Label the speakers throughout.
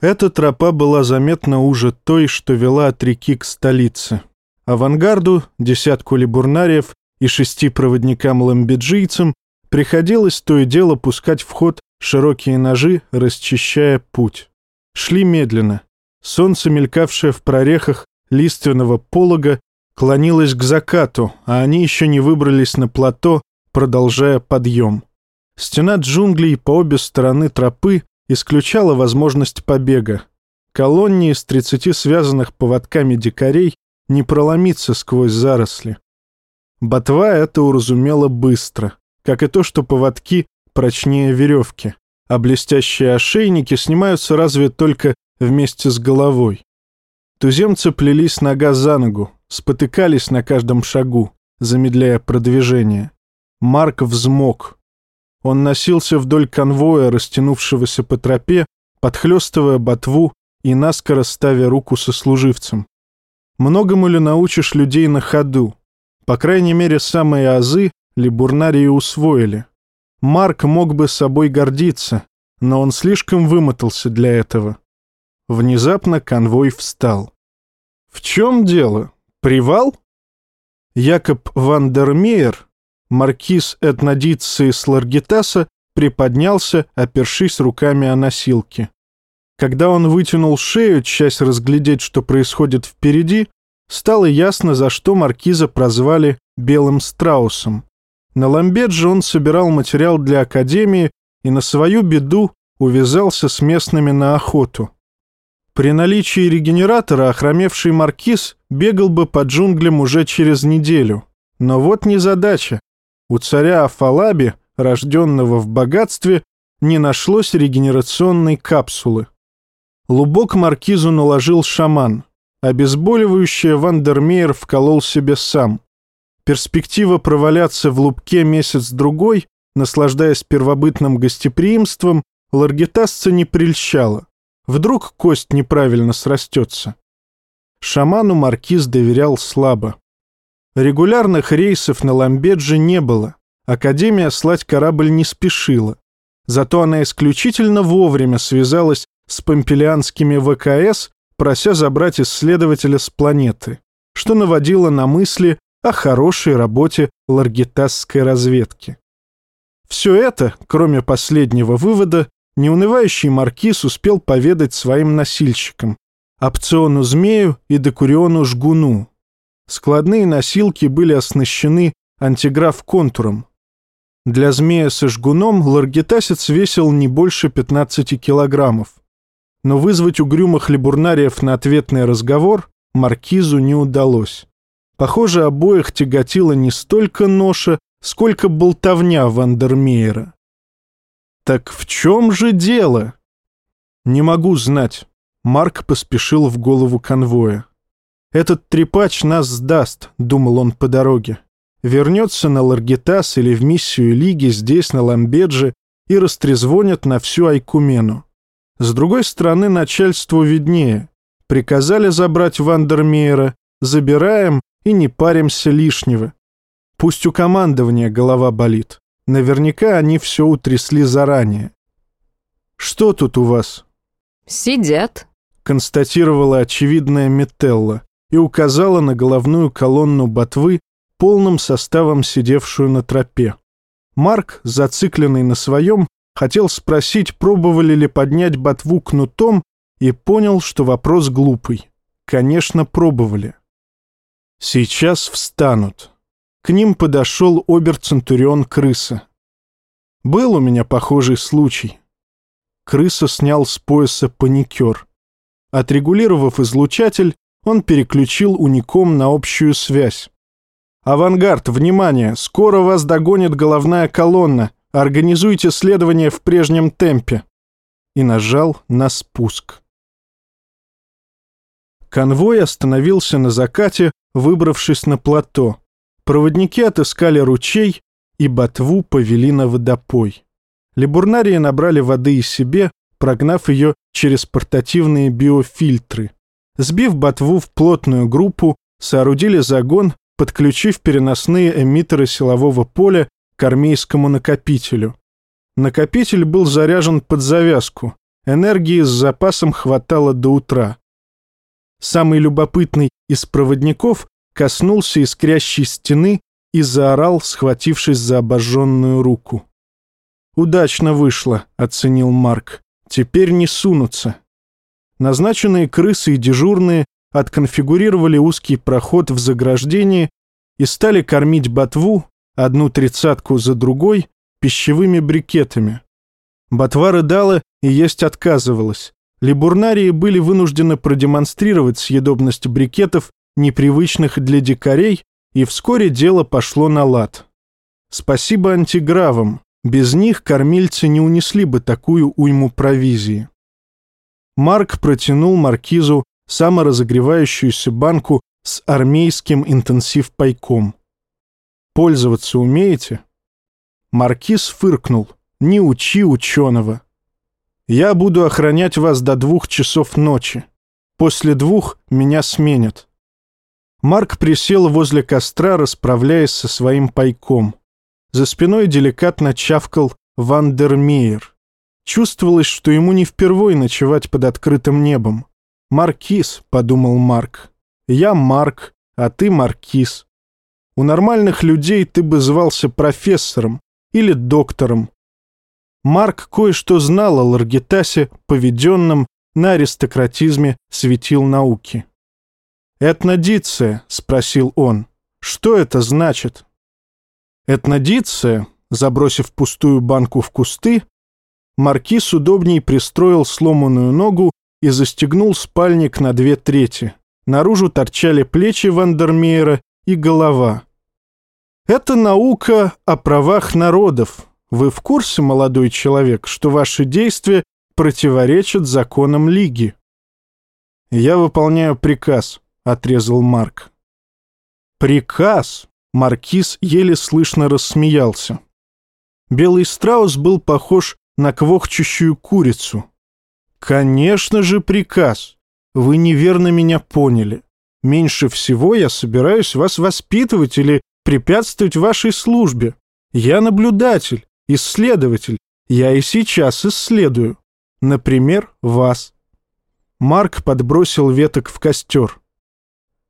Speaker 1: Эта тропа была заметно уже той, что вела от реки к столице. Авангарду, десятку либурнариев и шести проводникам-ламбиджийцам приходилось то и дело пускать в ход широкие ножи, расчищая путь. Шли медленно. Солнце, мелькавшее в прорехах лиственного полога, клонилось к закату, а они еще не выбрались на плато, продолжая подъем. Стена джунглей по обе стороны тропы исключала возможность побега. Колонне из 30 связанных поводками дикарей не проломиться сквозь заросли. Ботва это уразумела быстро, как и то, что поводки прочнее веревки, а блестящие ошейники снимаются разве только вместе с головой. Туземцы плелись нога за ногу, спотыкались на каждом шагу, замедляя продвижение. Марк взмок, он носился вдоль конвоя, растянувшегося по тропе, подхлёстывая ботву и наскоро ставя руку со служивцем. Многому ли научишь людей на ходу? По крайней мере, самые азы либурнарии усвоили. Марк мог бы собой гордиться, но он слишком вымотался для этого. Внезапно конвой встал. «В чем дело? Привал?» Якоб ван дер Мейер, Маркиз Этнодиции Сларгитаса приподнялся, опершись руками о носилки. Когда он вытянул шею, часть разглядеть, что происходит впереди, стало ясно, за что маркиза прозвали «белым страусом». На ламбедже он собирал материал для Академии и на свою беду увязался с местными на охоту. При наличии регенератора охромевший маркиз бегал бы по джунглям уже через неделю. Но вот незадача. У царя Афалаби, рожденного в богатстве, не нашлось регенерационной капсулы. Лубок маркизу наложил шаман. Обезболивающее Вандермеер вколол себе сам. Перспектива проваляться в лубке месяц-другой, наслаждаясь первобытным гостеприимством, ларгетасца не прельщала. Вдруг кость неправильно срастется. Шаману маркиз доверял слабо. Регулярных рейсов на Ламбедже не было. Академия слать корабль не спешила. Зато она исключительно вовремя связалась с помпелианскими ВКС, прося забрать исследователя с планеты, что наводило на мысли о хорошей работе ларгитасской разведки. Все это, кроме последнего вывода, неунывающий маркиз успел поведать своим носильщикам, опциону Змею и Декуриону Жгуну, Складные носилки были оснащены антиграф-контуром. Для змея со жгуном ларгитасец весил не больше 15 килограммов. Но вызвать угрюмых либурнариев на ответный разговор маркизу не удалось. Похоже, обоих тяготила не столько ноша, сколько болтовня Вандермеера. «Так в чем же дело?» «Не могу знать». Марк поспешил в голову конвоя. «Этот трепач нас сдаст», — думал он по дороге. Вернется на Ларгитас или в миссию Лиги здесь, на Ламбедже, и растрезвонят на всю Айкумену. С другой стороны, начальству виднее. Приказали забрать Вандермеера, забираем и не паримся лишнего. Пусть у командования голова болит. Наверняка они все утрясли заранее. «Что тут у вас?»
Speaker 2: «Сидят», —
Speaker 1: констатировала очевидная Метелла и указала на головную колонну ботвы, полным составом сидевшую на тропе. Марк, зацикленный на своем, хотел спросить, пробовали ли поднять ботву кнутом, и понял, что вопрос глупый. Конечно, пробовали. Сейчас встанут. К ним подошел обер-центурион крыса. Был у меня похожий случай. Крыса снял с пояса паникер. Отрегулировав излучатель, он переключил уником на общую связь. «Авангард, внимание! Скоро вас догонит головная колонна. Организуйте следование в прежнем темпе». И нажал на спуск. Конвой остановился на закате, выбравшись на плато. Проводники отыскали ручей и ботву повели на водопой. Либурнарии набрали воды и себе, прогнав ее через портативные биофильтры. Сбив ботву в плотную группу, соорудили загон, подключив переносные эмиттеры силового поля к армейскому накопителю. Накопитель был заряжен под завязку. энергии с запасом хватало до утра. Самый любопытный из проводников коснулся искрящей стены и заорал, схватившись за обожженную руку. «Удачно вышло», — оценил Марк. «Теперь не сунутся». Назначенные крысы и дежурные отконфигурировали узкий проход в заграждении и стали кормить ботву, одну тридцатку за другой, пищевыми брикетами. Ботва рыдала и есть отказывалась. Либурнарии были вынуждены продемонстрировать съедобность брикетов, непривычных для дикарей, и вскоре дело пошло на лад. Спасибо антигравам, без них кормильцы не унесли бы такую уйму провизии. Марк протянул маркизу саморазогревающуюся банку с армейским интенсив-пайком. «Пользоваться умеете?» Маркиз фыркнул. «Не учи ученого. Я буду охранять вас до двух часов ночи. После двух меня сменят». Марк присел возле костра, расправляясь со своим пайком. За спиной деликатно чавкал Вандермеер. Чувствовалось, что ему не впервой ночевать под открытым небом. «Маркиз», — подумал Марк. «Я Марк, а ты Маркиз. У нормальных людей ты бы звался профессором или доктором». Марк кое-что знал о Ларгитасе, поведенном на аристократизме светил науки. «Этнодиция?» — спросил он. «Что это значит?» «Этнодиция», забросив пустую банку в кусты, Маркиз удобней пристроил сломанную ногу и застегнул спальник на две трети. Наружу торчали плечи Вандермеера и голова. «Это наука о правах народов. Вы в курсе, молодой человек, что ваши действия противоречат законам Лиги?» «Я выполняю приказ», — отрезал Марк. «Приказ?» — Маркиз еле слышно рассмеялся. Белый страус был похож на квохчущую курицу. «Конечно же приказ. Вы неверно меня поняли. Меньше всего я собираюсь вас воспитывать или препятствовать вашей службе. Я наблюдатель, исследователь. Я и сейчас исследую. Например, вас». Марк подбросил веток в костер.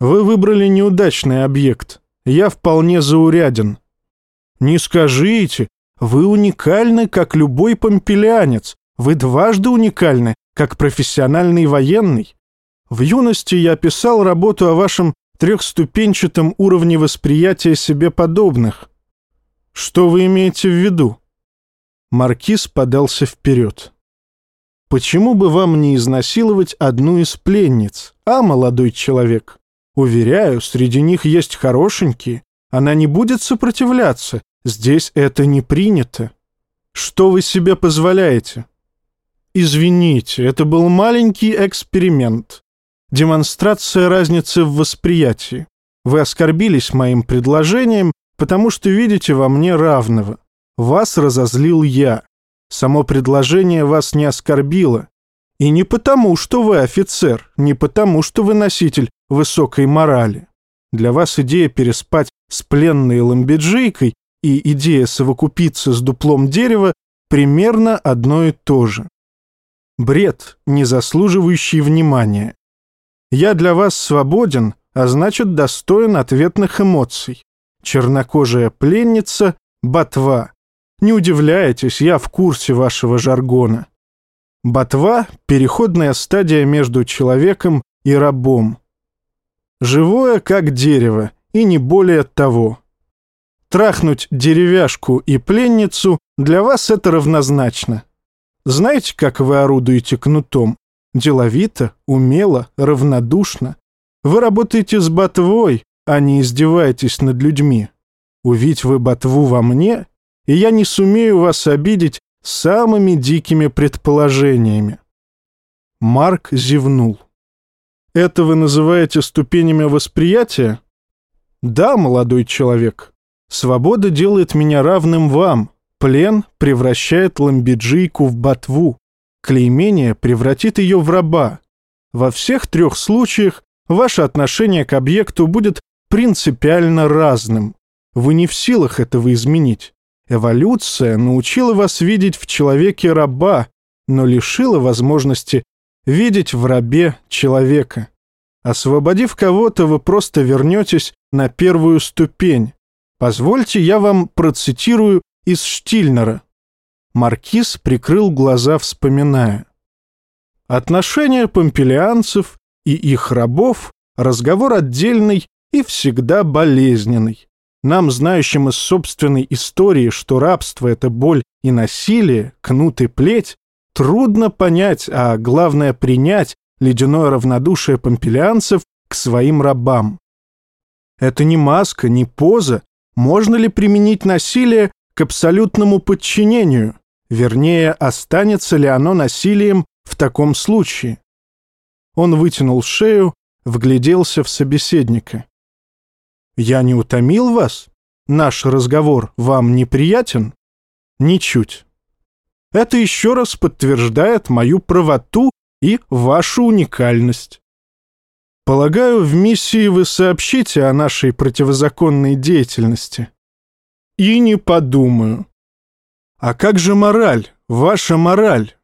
Speaker 1: «Вы выбрали неудачный объект. Я вполне зауряден». «Не скажите, вы уникальны, как любой помпелянец. Вы дважды уникальны, как профессиональный военный. В юности я писал работу о вашем трехступенчатом уровне восприятия себе подобных. Что вы имеете в виду? Маркиз подался вперед. Почему бы вам не изнасиловать одну из пленниц, а, молодой человек? Уверяю, среди них есть хорошенькие. Она не будет сопротивляться, Здесь это не принято. Что вы себе позволяете? Извините, это был маленький эксперимент. Демонстрация разницы в восприятии. Вы оскорбились моим предложением, потому что видите во мне равного. Вас разозлил я. Само предложение вас не оскорбило. И не потому, что вы офицер, не потому, что вы носитель высокой морали. Для вас идея переспать с пленной ламбиджийкой и идея совокупиться с дуплом дерева примерно одно и то же. Бред, не заслуживающий внимания. Я для вас свободен, а значит достоин ответных эмоций. Чернокожая пленница — ботва. Не удивляйтесь, я в курсе вашего жаргона. Ботва — переходная стадия между человеком и рабом. Живое, как дерево, и не более того. Трахнуть деревяшку и пленницу для вас это равнозначно. Знаете, как вы орудуете кнутом? Деловито, умело, равнодушно. Вы работаете с ботвой, а не издеваетесь над людьми. Увидь вы ботву во мне, и я не сумею вас обидеть самыми дикими предположениями. Марк зевнул. Это вы называете ступенями восприятия? Да, молодой человек. Свобода делает меня равным вам. Плен превращает ламбиджийку в ботву. Клеймение превратит ее в раба. Во всех трех случаях ваше отношение к объекту будет принципиально разным. Вы не в силах этого изменить. Эволюция научила вас видеть в человеке раба, но лишила возможности видеть в рабе человека. Освободив кого-то, вы просто вернетесь на первую ступень. Позвольте, я вам процитирую из Штильнера. Маркиз прикрыл глаза, вспоминая. Отношения помпелианцев и их рабов – разговор отдельный и всегда болезненный. Нам, знающим из собственной истории, что рабство — это боль и насилие, кнут и плеть, трудно понять, а главное принять ледяное равнодушие помпелианцев к своим рабам. Это не маска, не поза. Можно ли применить насилие к абсолютному подчинению? Вернее, останется ли оно насилием в таком случае? Он вытянул шею, вгляделся в собеседника. «Я не утомил вас? Наш разговор вам неприятен?» «Ничуть. Это еще раз подтверждает мою правоту и вашу уникальность. Полагаю, в миссии вы сообщите о нашей противозаконной деятельности. И не подумаю. А как же мораль, ваша мораль?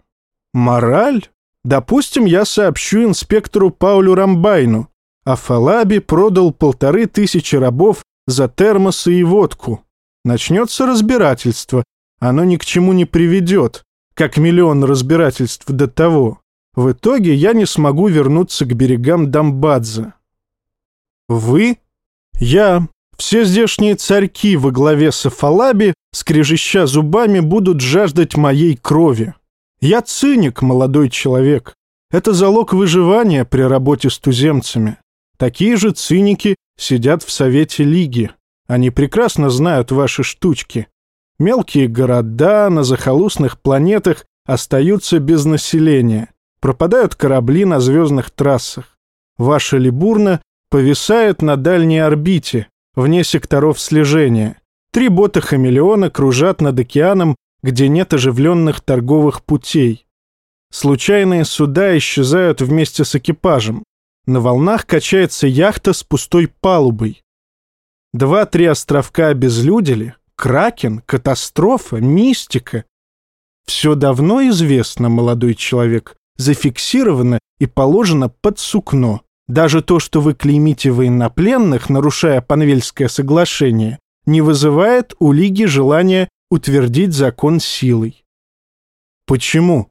Speaker 1: Мораль? Допустим, я сообщу инспектору Паулю Рамбайну. А Фалаби продал полторы тысячи рабов за термосы и водку. Начнется разбирательство. Оно ни к чему не приведет, как миллион разбирательств до того. В итоге я не смогу вернуться к берегам Дамбадзе. Вы? Я. Все здешние царьки во главе с Афалаби, скрежеща зубами, будут жаждать моей крови. Я циник, молодой человек. Это залог выживания при работе с туземцами. Такие же циники сидят в Совете Лиги. Они прекрасно знают ваши штучки. Мелкие города на захолустных планетах остаются без населения. Пропадают корабли на звездных трассах. Ваша Либурна повисает на дальней орбите, вне секторов слежения. Три бота-хамелеона кружат над океаном, где нет оживленных торговых путей. Случайные суда исчезают вместе с экипажем. На волнах качается яхта с пустой палубой. Два-три островка обезлюдили, кракен, катастрофа, мистика. Все давно известно, молодой человек зафиксировано и положено под сукно. Даже то, что вы клеймите военнопленных, нарушая Панвельское соглашение, не вызывает у Лиги желания утвердить закон силой. Почему?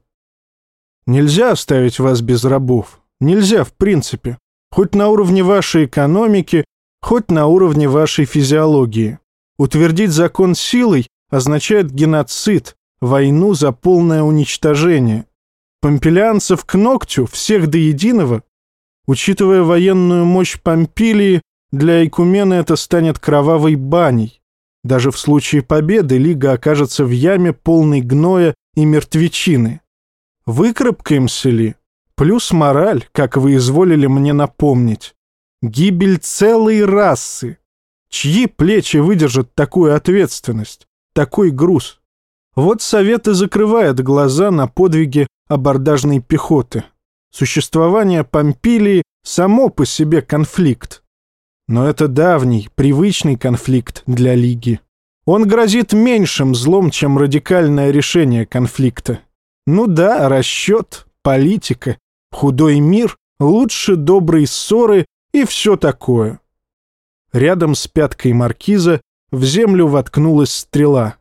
Speaker 1: Нельзя оставить вас без рабов. Нельзя, в принципе. Хоть на уровне вашей экономики, хоть на уровне вашей физиологии. Утвердить закон силой означает геноцид, войну за полное уничтожение. Помпелианцев к ногтю, всех до единого. Учитывая военную мощь Помпилии, для Айкумена это станет кровавой баней. Даже в случае победы Лига окажется в яме полной гноя и мертвечины. Выкарабкаемся ли? Плюс мораль, как вы изволили мне напомнить. Гибель целой расы. Чьи плечи выдержат такую ответственность, такой груз? Вот Совет и закрывает глаза на подвиги абордажной пехоты. Существование Помпилии само по себе конфликт. Но это давний, привычный конфликт для Лиги. Он грозит меньшим злом, чем радикальное решение конфликта. Ну да, расчет, политика, худой мир, лучше доброй ссоры и все такое. Рядом с пяткой маркиза в землю воткнулась стрела.